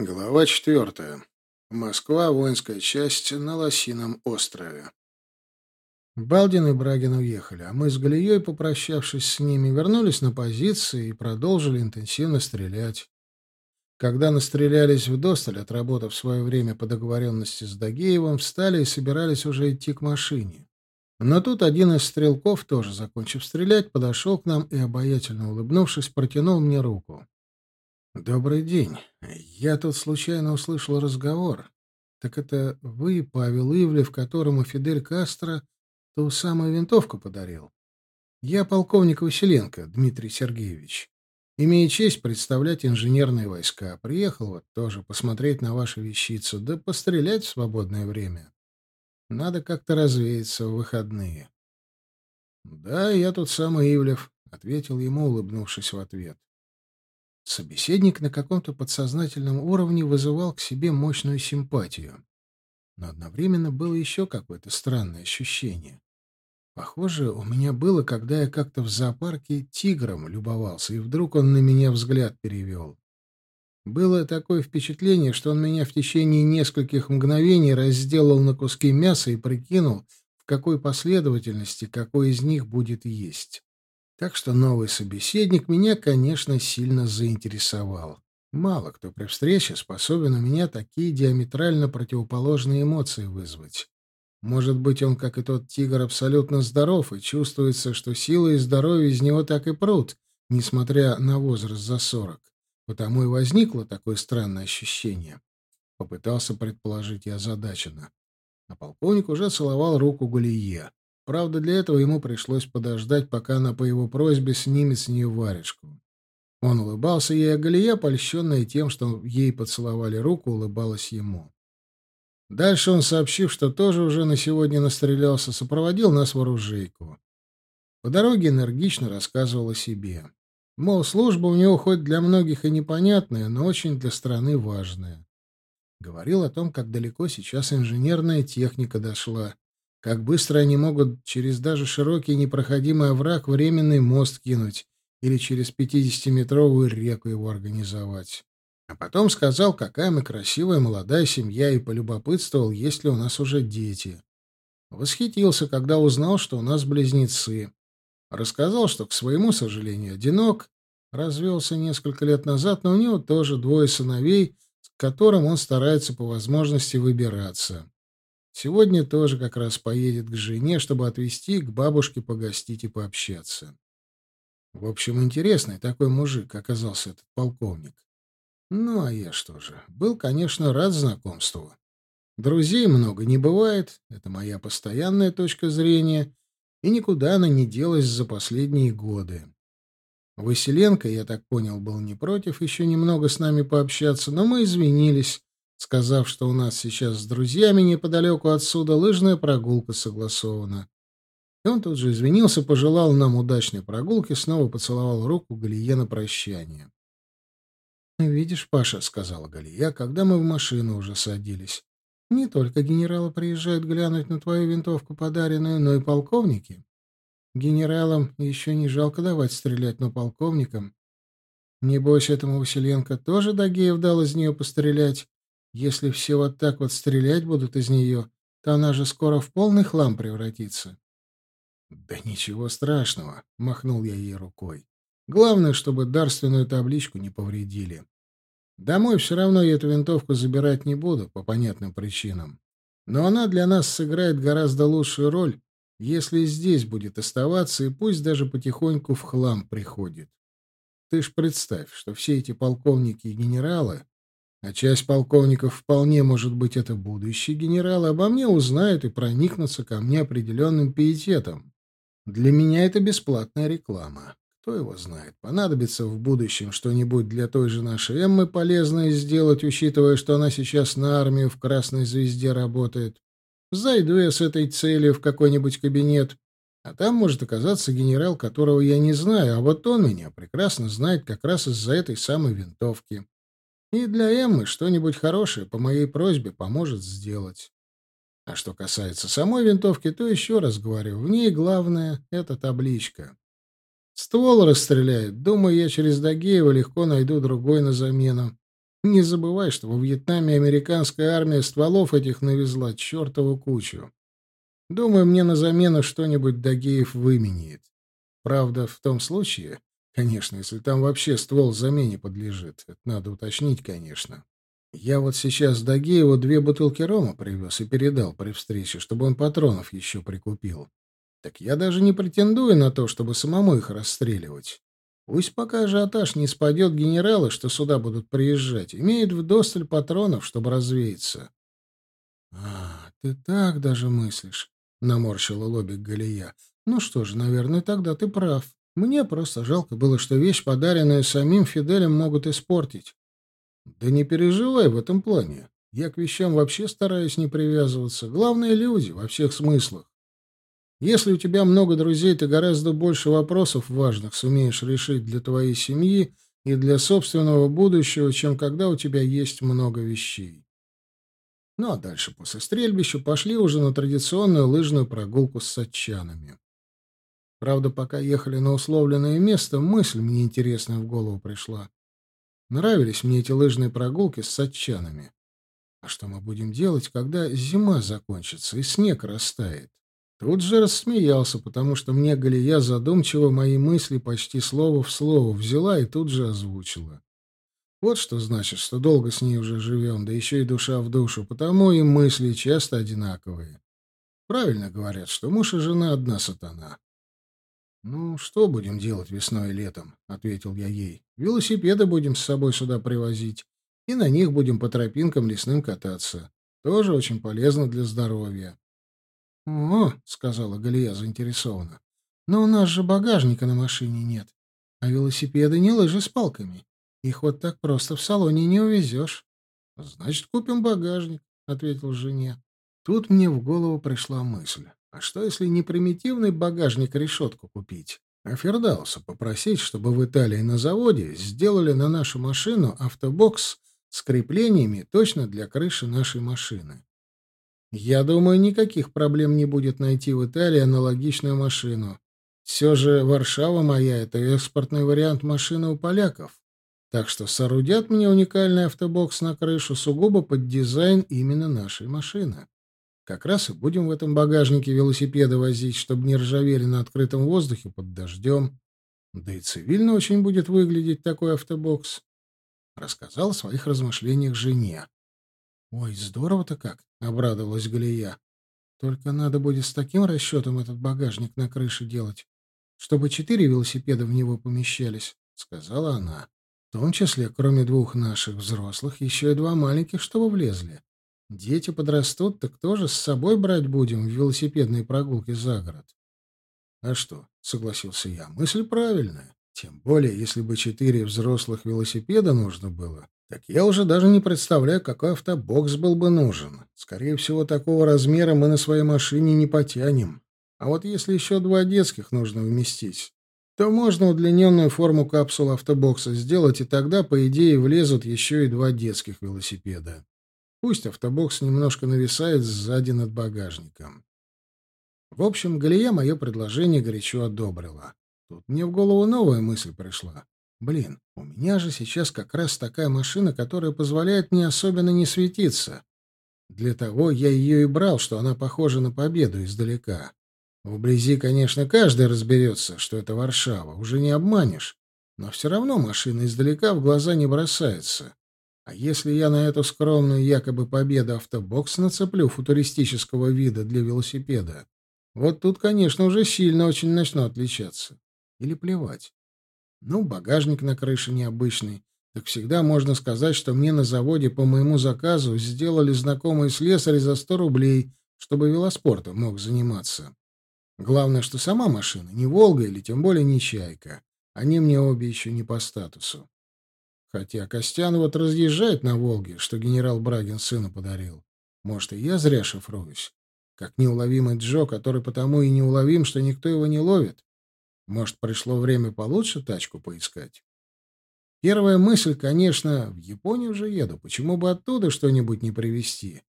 Глава четвертая. Москва. Воинская часть на Лосином острове. Балдин и Брагин уехали, а мы с Галией, попрощавшись с ними, вернулись на позиции и продолжили интенсивно стрелять. Когда настрелялись в досталь, отработав свое время по договоренности с Дагеевым, встали и собирались уже идти к машине. Но тут один из стрелков, тоже закончив стрелять, подошел к нам и, обаятельно улыбнувшись, протянул мне руку. «Добрый день. Я тут случайно услышал разговор. Так это вы, Павел Ивлев, которому Фидель Кастро ту самую винтовку подарил? Я полковник Василенко, Дмитрий Сергеевич. Имею честь представлять инженерные войска. Приехал вот тоже посмотреть на вашу вещицу, да пострелять в свободное время. Надо как-то развеяться в выходные». «Да, я тут самый Ивлев», — ответил ему, улыбнувшись в ответ. Собеседник на каком-то подсознательном уровне вызывал к себе мощную симпатию. Но одновременно было еще какое-то странное ощущение. Похоже, у меня было, когда я как-то в зоопарке тигром любовался, и вдруг он на меня взгляд перевел. Было такое впечатление, что он меня в течение нескольких мгновений разделал на куски мяса и прикинул, в какой последовательности какой из них будет есть. Так что новый собеседник меня, конечно, сильно заинтересовал. Мало кто при встрече способен у меня такие диаметрально противоположные эмоции вызвать. Может быть, он, как и тот тигр, абсолютно здоров, и чувствуется, что сила и здоровье из него так и прут, несмотря на возраст за сорок. Потому и возникло такое странное ощущение. Попытался предположить я озадаченно. А полковник уже целовал руку Галие. Правда, для этого ему пришлось подождать, пока она по его просьбе снимет с нее варежку. Он улыбался ей, а Галия, польщенная тем, что ей поцеловали руку, улыбалась ему. Дальше он, сообщив, что тоже уже на сегодня настрелялся, сопроводил нас в оружейку. По дороге энергично рассказывал о себе. Мол, служба у него хоть для многих и непонятная, но очень для страны важная. Говорил о том, как далеко сейчас инженерная техника дошла, как быстро они могут через даже широкий непроходимый овраг временный мост кинуть или через пятидесятиметровую реку его организовать. А потом сказал, какая мы красивая молодая семья, и полюбопытствовал, есть ли у нас уже дети. Восхитился, когда узнал, что у нас близнецы. Рассказал, что, к своему сожалению, одинок, развелся несколько лет назад, но у него тоже двое сыновей, с которым он старается по возможности выбираться. Сегодня тоже как раз поедет к жене, чтобы отвезти к бабушке погостить и пообщаться. В общем, интересный такой мужик оказался этот полковник. Ну, а я что же, был, конечно, рад знакомству. Друзей много не бывает, это моя постоянная точка зрения, и никуда она не делась за последние годы. Василенко, я так понял, был не против еще немного с нами пообщаться, но мы извинились, сказав, что у нас сейчас с друзьями неподалеку отсюда лыжная прогулка согласована. И он тут же извинился, пожелал нам удачной прогулки, снова поцеловал руку Галие на прощание. «Видишь, Паша», — сказала Галия, когда мы в машину уже садились, — «не только генералы приезжают глянуть на твою винтовку подаренную, но и полковники. Генералам еще не жалко давать стрелять, но полковникам. Небось, этому Василенко тоже Дагеев дал из нее пострелять. Если все вот так вот стрелять будут из нее, то она же скоро в полный хлам превратится. — Да ничего страшного, — махнул я ей рукой. Главное, чтобы дарственную табличку не повредили. Домой все равно я эту винтовку забирать не буду, по понятным причинам. Но она для нас сыграет гораздо лучшую роль, если здесь будет оставаться и пусть даже потихоньку в хлам приходит. Ты ж представь, что все эти полковники и генералы а часть полковников вполне может быть это будущие генералы, обо мне узнают и проникнутся ко мне определенным пиететом. Для меня это бесплатная реклама. Кто его знает, понадобится в будущем что-нибудь для той же нашей Эммы полезное сделать, учитывая, что она сейчас на армию в Красной Звезде работает. Зайду я с этой целью в какой-нибудь кабинет, а там может оказаться генерал, которого я не знаю, а вот он меня прекрасно знает как раз из-за этой самой винтовки. И для Эммы что-нибудь хорошее по моей просьбе поможет сделать. А что касается самой винтовки, то еще раз говорю, в ней главное — это табличка. Ствол расстреляет. Думаю, я через Дагеева легко найду другой на замену. Не забывай, что во Вьетнаме американская армия стволов этих навезла чертову кучу. Думаю, мне на замену что-нибудь Дагеев выменяет. Правда, в том случае, конечно, если там вообще ствол замене подлежит. Это надо уточнить, конечно. Я вот сейчас Дагееву две бутылки рома привез и передал при встрече, чтобы он патронов еще прикупил. Так я даже не претендую на то, чтобы самому их расстреливать. Пусть пока ажиотаж не спадет генералы, что сюда будут приезжать, имеют вдосталь патронов, чтобы развеяться. — А, ты так даже мыслишь, — наморщила лобик Галия. — Ну что ж, наверное, тогда ты прав. Мне просто жалко было, что вещь, подаренную самим Фиделем, могут испортить. — Да не переживай в этом плане. Я к вещам вообще стараюсь не привязываться. Главное — люди во всех смыслах. Если у тебя много друзей, ты гораздо больше вопросов важных сумеешь решить для твоей семьи и для собственного будущего, чем когда у тебя есть много вещей. Ну а дальше, после стрельбища, пошли уже на традиционную лыжную прогулку с садчанами. Правда, пока ехали на условленное место, мысль мне интересная в голову пришла. Нравились мне эти лыжные прогулки с садчанами. А что мы будем делать, когда зима закончится и снег растает? Тут же рассмеялся, потому что мне Галия задумчиво мои мысли почти слово в слово взяла и тут же озвучила. Вот что значит, что долго с ней уже живем, да еще и душа в душу, потому и мысли часто одинаковые. Правильно говорят, что муж и жена одна сатана. «Ну, что будем делать весной и летом?» — ответил я ей. «Велосипеды будем с собой сюда привозить, и на них будем по тропинкам лесным кататься. Тоже очень полезно для здоровья». «О», — сказала Галия заинтересованно, — «но у нас же багажника на машине нет, а велосипеды не лыжи с палками. Их вот так просто в салоне не увезешь». «Значит, купим багажник», — ответил жене. Тут мне в голову пришла мысль. А что, если не примитивный багажник-решетку купить, а Фердауса попросить, чтобы в Италии на заводе сделали на нашу машину автобокс с креплениями точно для крыши нашей машины? Я думаю, никаких проблем не будет найти в Италии аналогичную машину. Все же Варшава моя — это экспортный вариант машины у поляков. Так что соорудят мне уникальный автобокс на крышу сугубо под дизайн именно нашей машины. Как раз и будем в этом багажнике велосипеды возить, чтобы не ржавели на открытом воздухе под дождем. Да и цивильно очень будет выглядеть такой автобокс. Рассказал о своих размышлениях жене. «Ой, здорово-то как!» — обрадовалась Галия. «Только надо будет с таким расчетом этот багажник на крыше делать, чтобы четыре велосипеда в него помещались», — сказала она. «В том числе, кроме двух наших взрослых, еще и два маленьких, чтобы влезли. Дети подрастут, так тоже с собой брать будем в велосипедные прогулки за город». «А что?» — согласился я. «Мысль правильная. Тем более, если бы четыре взрослых велосипеда нужно было, так я уже даже не представляю, какой автобокс был бы нужен. Скорее всего, такого размера мы на своей машине не потянем. А вот если еще два детских нужно вместить, то можно удлиненную форму капсулы автобокса сделать, и тогда, по идее, влезут еще и два детских велосипеда. Пусть автобокс немножко нависает сзади над багажником. В общем, Галия мое предложение горячо одобрила. Тут мне в голову новая мысль пришла. Блин, у меня же сейчас как раз такая машина, которая позволяет мне особенно не светиться. Для того я ее и брал, что она похожа на победу издалека. Вблизи, конечно, каждый разберется, что это Варшава, уже не обманешь. Но все равно машина издалека в глаза не бросается. А если я на эту скромную якобы победу автобокс нацеплю футуристического вида для велосипеда, вот тут, конечно, уже сильно очень начну отличаться. Или плевать. Ну, багажник на крыше необычный. Так всегда можно сказать, что мне на заводе по моему заказу сделали знакомый слесарь за сто рублей, чтобы велоспортом мог заниматься. Главное, что сама машина не «Волга» или тем более не «Чайка». Они мне обе еще не по статусу. Хотя Костян вот разъезжает на «Волге», что генерал Брагин сыну подарил. Может, и я зря шифруюсь. Как неуловимый Джо, который потому и неуловим, что никто его не ловит. Может, пришло время получше тачку поискать? Первая мысль, конечно, в Японию уже еду, почему бы оттуда что-нибудь не привезти?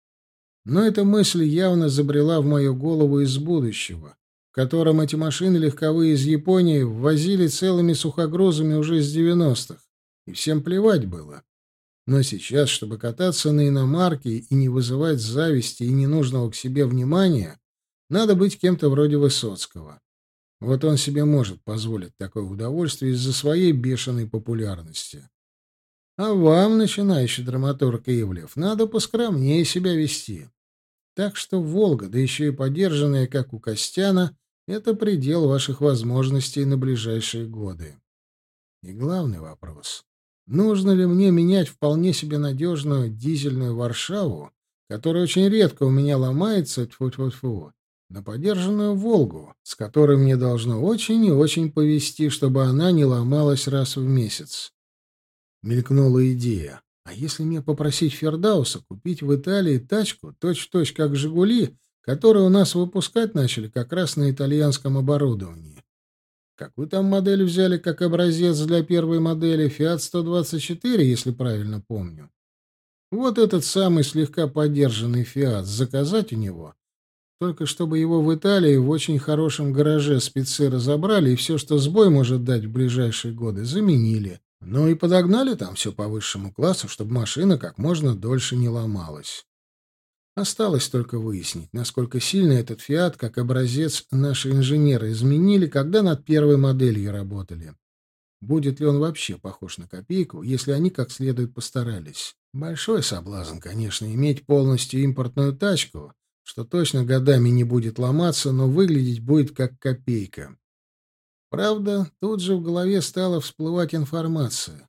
Но эта мысль явно забрела в мою голову из будущего, в котором эти машины легковые из Японии ввозили целыми сухогрузами уже с 90-х, и всем плевать было. Но сейчас, чтобы кататься на иномарке и не вызывать зависти и ненужного к себе внимания, надо быть кем-то вроде Высоцкого. Вот он себе может позволить такое удовольствие из-за своей бешеной популярности. А вам, начинающий драматург Ивлев, надо поскромнее себя вести. Так что Волга, да еще и подержанная, как у Костяна, это предел ваших возможностей на ближайшие годы. И главный вопрос. Нужно ли мне менять вполне себе надежную дизельную Варшаву, которая очень редко у меня ломается, тьфу -тьфу -тьфу, на подержанную «Волгу», с которой мне должно очень и очень повезти, чтобы она не ломалась раз в месяц. Мелькнула идея. А если мне попросить Фердауса купить в Италии тачку, точь-в-точь -точь как «Жигули», которые у нас выпускать начали как раз на итальянском оборудовании? Какую там модель взяли как образец для первой модели? Fiat 124, если правильно помню. Вот этот самый слегка подержанный Fiat заказать у него. Только чтобы его в Италии в очень хорошем гараже спецы разобрали и все, что сбой может дать в ближайшие годы, заменили. Ну и подогнали там все по высшему классу, чтобы машина как можно дольше не ломалась. Осталось только выяснить, насколько сильно этот «Фиат» как образец наши инженеры изменили, когда над первой моделью работали. Будет ли он вообще похож на копейку, если они как следует постарались? Большой соблазн, конечно, иметь полностью импортную тачку, что точно годами не будет ломаться, но выглядеть будет как копейка. Правда, тут же в голове стала всплывать информация.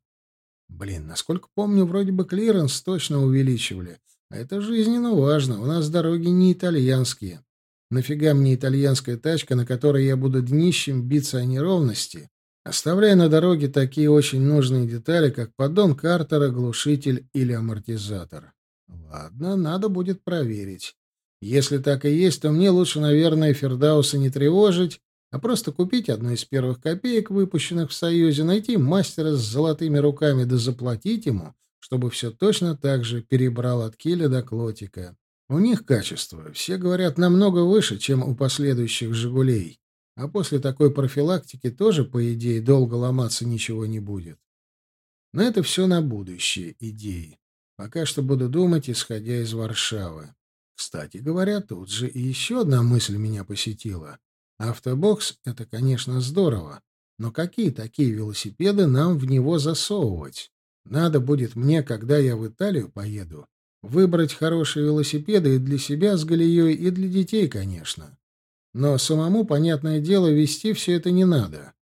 Блин, насколько помню, вроде бы клиренс точно увеличивали, это жизненно важно. У нас дороги не итальянские. Нафига мне итальянская тачка, на которой я буду днищем биться о неровности, оставляя на дороге такие очень нужные детали, как поддон картера, глушитель или амортизатор? Ладно, надо будет проверить. Если так и есть, то мне лучше, наверное, Фердауса не тревожить, а просто купить одну из первых копеек, выпущенных в Союзе, найти мастера с золотыми руками да заплатить ему, чтобы все точно так же перебрал от киля до клотика. У них качество, все говорят, намного выше, чем у последующих «Жигулей». А после такой профилактики тоже, по идее, долго ломаться ничего не будет. Но это все на будущее идеи. Пока что буду думать, исходя из Варшавы. Кстати говоря, тут же и еще одна мысль меня посетила. Автобокс — это, конечно, здорово, но какие такие велосипеды нам в него засовывать? Надо будет мне, когда я в Италию поеду, выбрать хорошие велосипеды и для себя с Галией, и для детей, конечно. Но самому, понятное дело, вести все это не надо.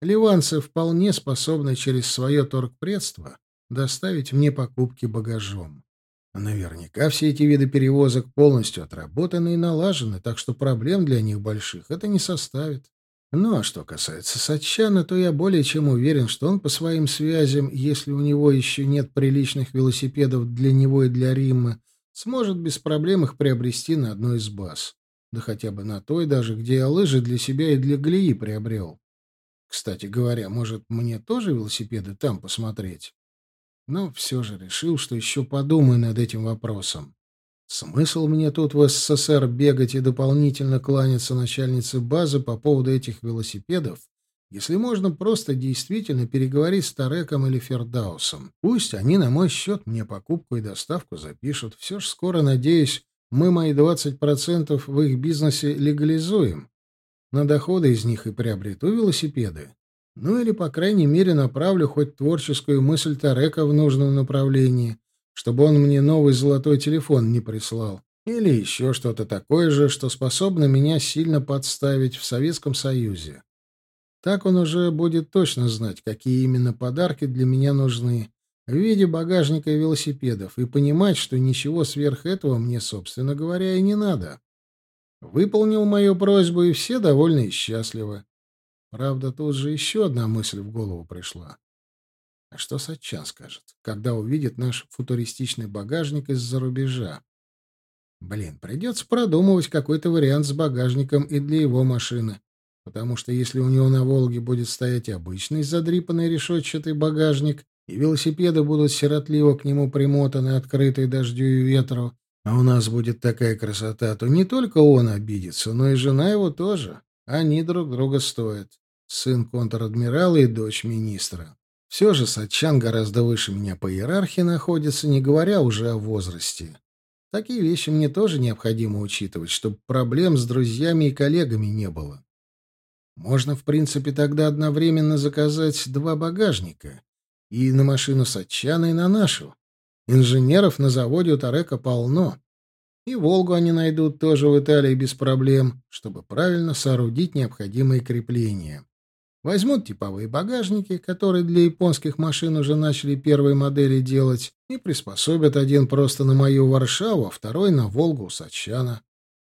Ливанцы вполне способны через свое торгпредство доставить мне покупки багажом. Наверняка все эти виды перевозок полностью отработаны и налажены, так что проблем для них больших это не составит. Ну а что касается Сачана, то я более чем уверен, что он по своим связям, если у него еще нет приличных велосипедов для него и для Римма, сможет без проблем их приобрести на одной из баз. Да хотя бы на той даже, где я лыжи для себя и для Глии приобрел. Кстати говоря, может, мне тоже велосипеды там посмотреть? Но все же решил, что еще подумаю над этим вопросом. Смысл мне тут в СССР бегать и дополнительно кланяться начальнице базы по поводу этих велосипедов, если можно просто действительно переговорить с Тареком или Фердаусом. Пусть они на мой счет мне покупку и доставку запишут. Все ж скоро, надеюсь, мы мои 20% в их бизнесе легализуем. На доходы из них и приобрету велосипеды. Ну или, по крайней мере, направлю хоть творческую мысль Тарека в нужном направлении чтобы он мне новый золотой телефон не прислал. Или еще что-то такое же, что способно меня сильно подставить в Советском Союзе. Так он уже будет точно знать, какие именно подарки для меня нужны в виде багажника и велосипедов, и понимать, что ничего сверх этого мне, собственно говоря, и не надо. Выполнил мою просьбу, и все довольны и счастливы. Правда, тут же еще одна мысль в голову пришла. А что Сатчан скажет, когда увидит наш футуристичный багажник из-за рубежа? Блин, придется продумывать какой-то вариант с багажником и для его машины. Потому что если у него на «Волге» будет стоять обычный задрипанный решетчатый багажник, и велосипеды будут сиротливо к нему примотаны, открытые дождю и ветру, а у нас будет такая красота, то не только он обидится, но и жена его тоже. Они друг друга стоят. Сын контр-адмирала и дочь министра. Все же Сатчан гораздо выше меня по иерархии находится, не говоря уже о возрасте. Такие вещи мне тоже необходимо учитывать, чтобы проблем с друзьями и коллегами не было. Можно, в принципе, тогда одновременно заказать два багажника. И на машину Сатчана, и на нашу. Инженеров на заводе у Тарека полно. И «Волгу» они найдут тоже в Италии без проблем, чтобы правильно соорудить необходимые крепления. Возьмут типовые багажники, которые для японских машин уже начали первые модели делать, и приспособят один просто на мою Варшаву, а второй на Волгу Сачана.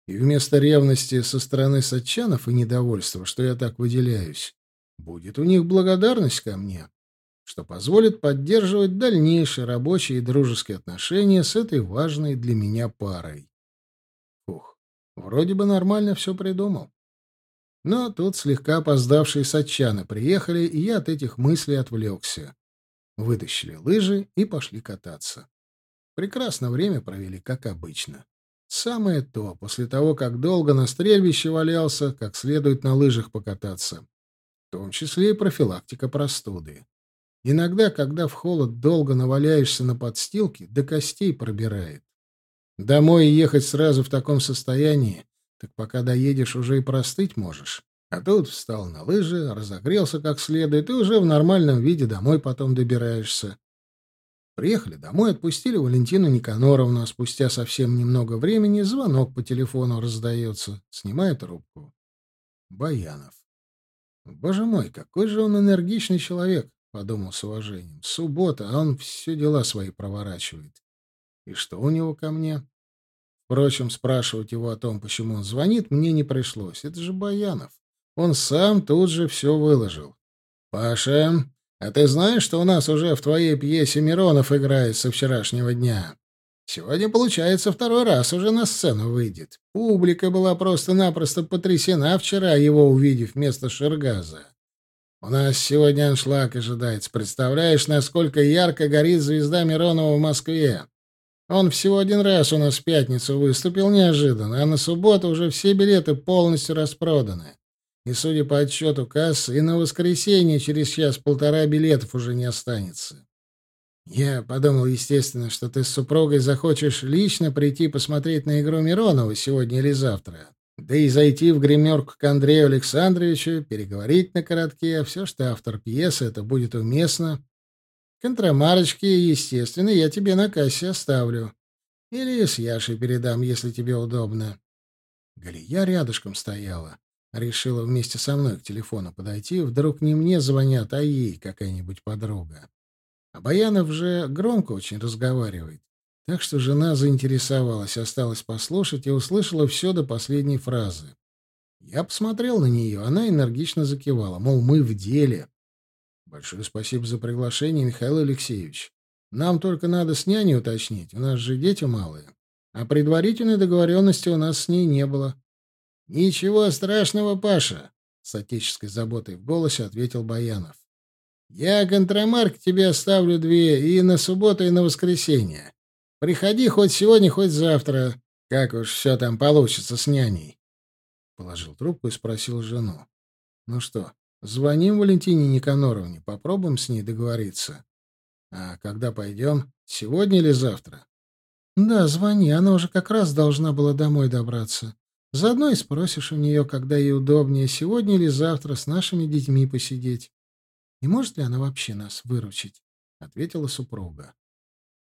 И вместо ревности со стороны сачанов и недовольства, что я так выделяюсь, будет у них благодарность ко мне, что позволит поддерживать дальнейшие рабочие и дружеские отношения с этой важной для меня парой. Ух, вроде бы нормально все придумал. Но тут слегка опоздавшие сатчаны приехали, и я от этих мыслей отвлекся. Вытащили лыжи и пошли кататься. Прекрасно время провели, как обычно. Самое то, после того, как долго на стрельбище валялся, как следует на лыжах покататься. В том числе и профилактика простуды. Иногда, когда в холод долго наваляешься на подстилке, до костей пробирает. Домой ехать сразу в таком состоянии так пока доедешь, уже и простыть можешь. А тут встал на лыжи, разогрелся как следует, и уже в нормальном виде домой потом добираешься. Приехали домой, отпустили Валентину Никаноровну, а спустя совсем немного времени звонок по телефону раздается. Снимает трубку. Баянов. «Боже мой, какой же он энергичный человек!» — подумал с уважением. «Суббота, а он все дела свои проворачивает. И что у него ко мне?» Впрочем, спрашивать его о том, почему он звонит, мне не пришлось. Это же Баянов. Он сам тут же все выложил. «Паша, а ты знаешь, что у нас уже в твоей пьесе Миронов играет со вчерашнего дня? Сегодня, получается, второй раз уже на сцену выйдет. Публика была просто-напросто потрясена вчера, его увидев вместо Шергаза. У нас сегодня аншлаг ожидается. Представляешь, насколько ярко горит звезда Миронова в Москве? Он всего один раз у нас в пятницу выступил неожиданно, а на субботу уже все билеты полностью распроданы. И, судя по отчету кассы, и на воскресенье через час-полтора билетов уже не останется. Я подумал, естественно, что ты с супругой захочешь лично прийти посмотреть на игру Миронова сегодня или завтра. Да и зайти в гримерку к Андрею Александровичу, переговорить на коротке. Все, что автор пьесы, это будет уместно. Контрамарочки, естественно, я тебе на кассе оставлю. Или с Яшей передам, если тебе удобно. Галия рядышком стояла. Решила вместе со мной к телефону подойти. Вдруг не мне звонят, а ей какая-нибудь подруга. А Баянов же громко очень разговаривает. Так что жена заинтересовалась, осталась послушать и услышала все до последней фразы. Я посмотрел на нее, она энергично закивала, мол, мы в деле. Большое спасибо за приглашение, Михаил Алексеевич. Нам только надо с няней уточнить, у нас же дети малые. А предварительной договоренности у нас с ней не было. Ничего страшного, Паша, с отеческой заботой в голосе ответил Баянов. Я контрамарк тебе оставлю две и на субботу, и на воскресенье. Приходи хоть сегодня, хоть завтра, как уж все там получится с няней. Положил трубку и спросил жену. Ну что, Звоним Валентине Никаноровне, попробуем с ней договориться. А когда пойдем? Сегодня или завтра? Да, звони, она уже как раз должна была домой добраться. Заодно и спросишь у нее, когда ей удобнее, сегодня или завтра с нашими детьми посидеть. И может ли она вообще нас выручить? — ответила супруга.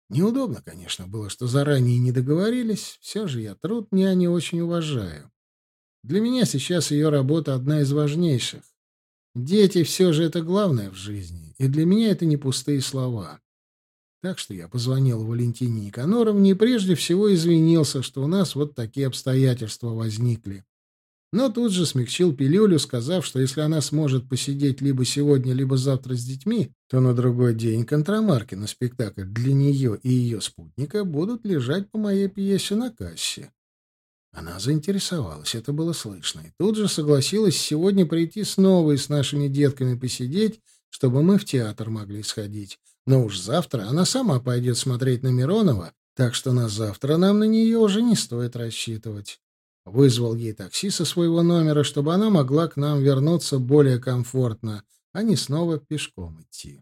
Неудобно, конечно, было, что заранее не договорились. Все же я труд няни очень уважаю. Для меня сейчас ее работа одна из важнейших. Дети все же это главное в жизни, и для меня это не пустые слова. Так что я позвонил Валентине Никаноровне и прежде всего извинился, что у нас вот такие обстоятельства возникли. Но тут же смягчил пилюлю, сказав, что если она сможет посидеть либо сегодня, либо завтра с детьми, то на другой день контрамарки на спектакль для нее и ее спутника будут лежать по моей пьесе на кассе. Она заинтересовалась, это было слышно, и тут же согласилась сегодня прийти снова и с нашими детками посидеть, чтобы мы в театр могли сходить. Но уж завтра она сама пойдет смотреть на Миронова, так что на завтра нам на нее уже не стоит рассчитывать. Вызвал ей такси со своего номера, чтобы она могла к нам вернуться более комфортно, а не снова пешком идти.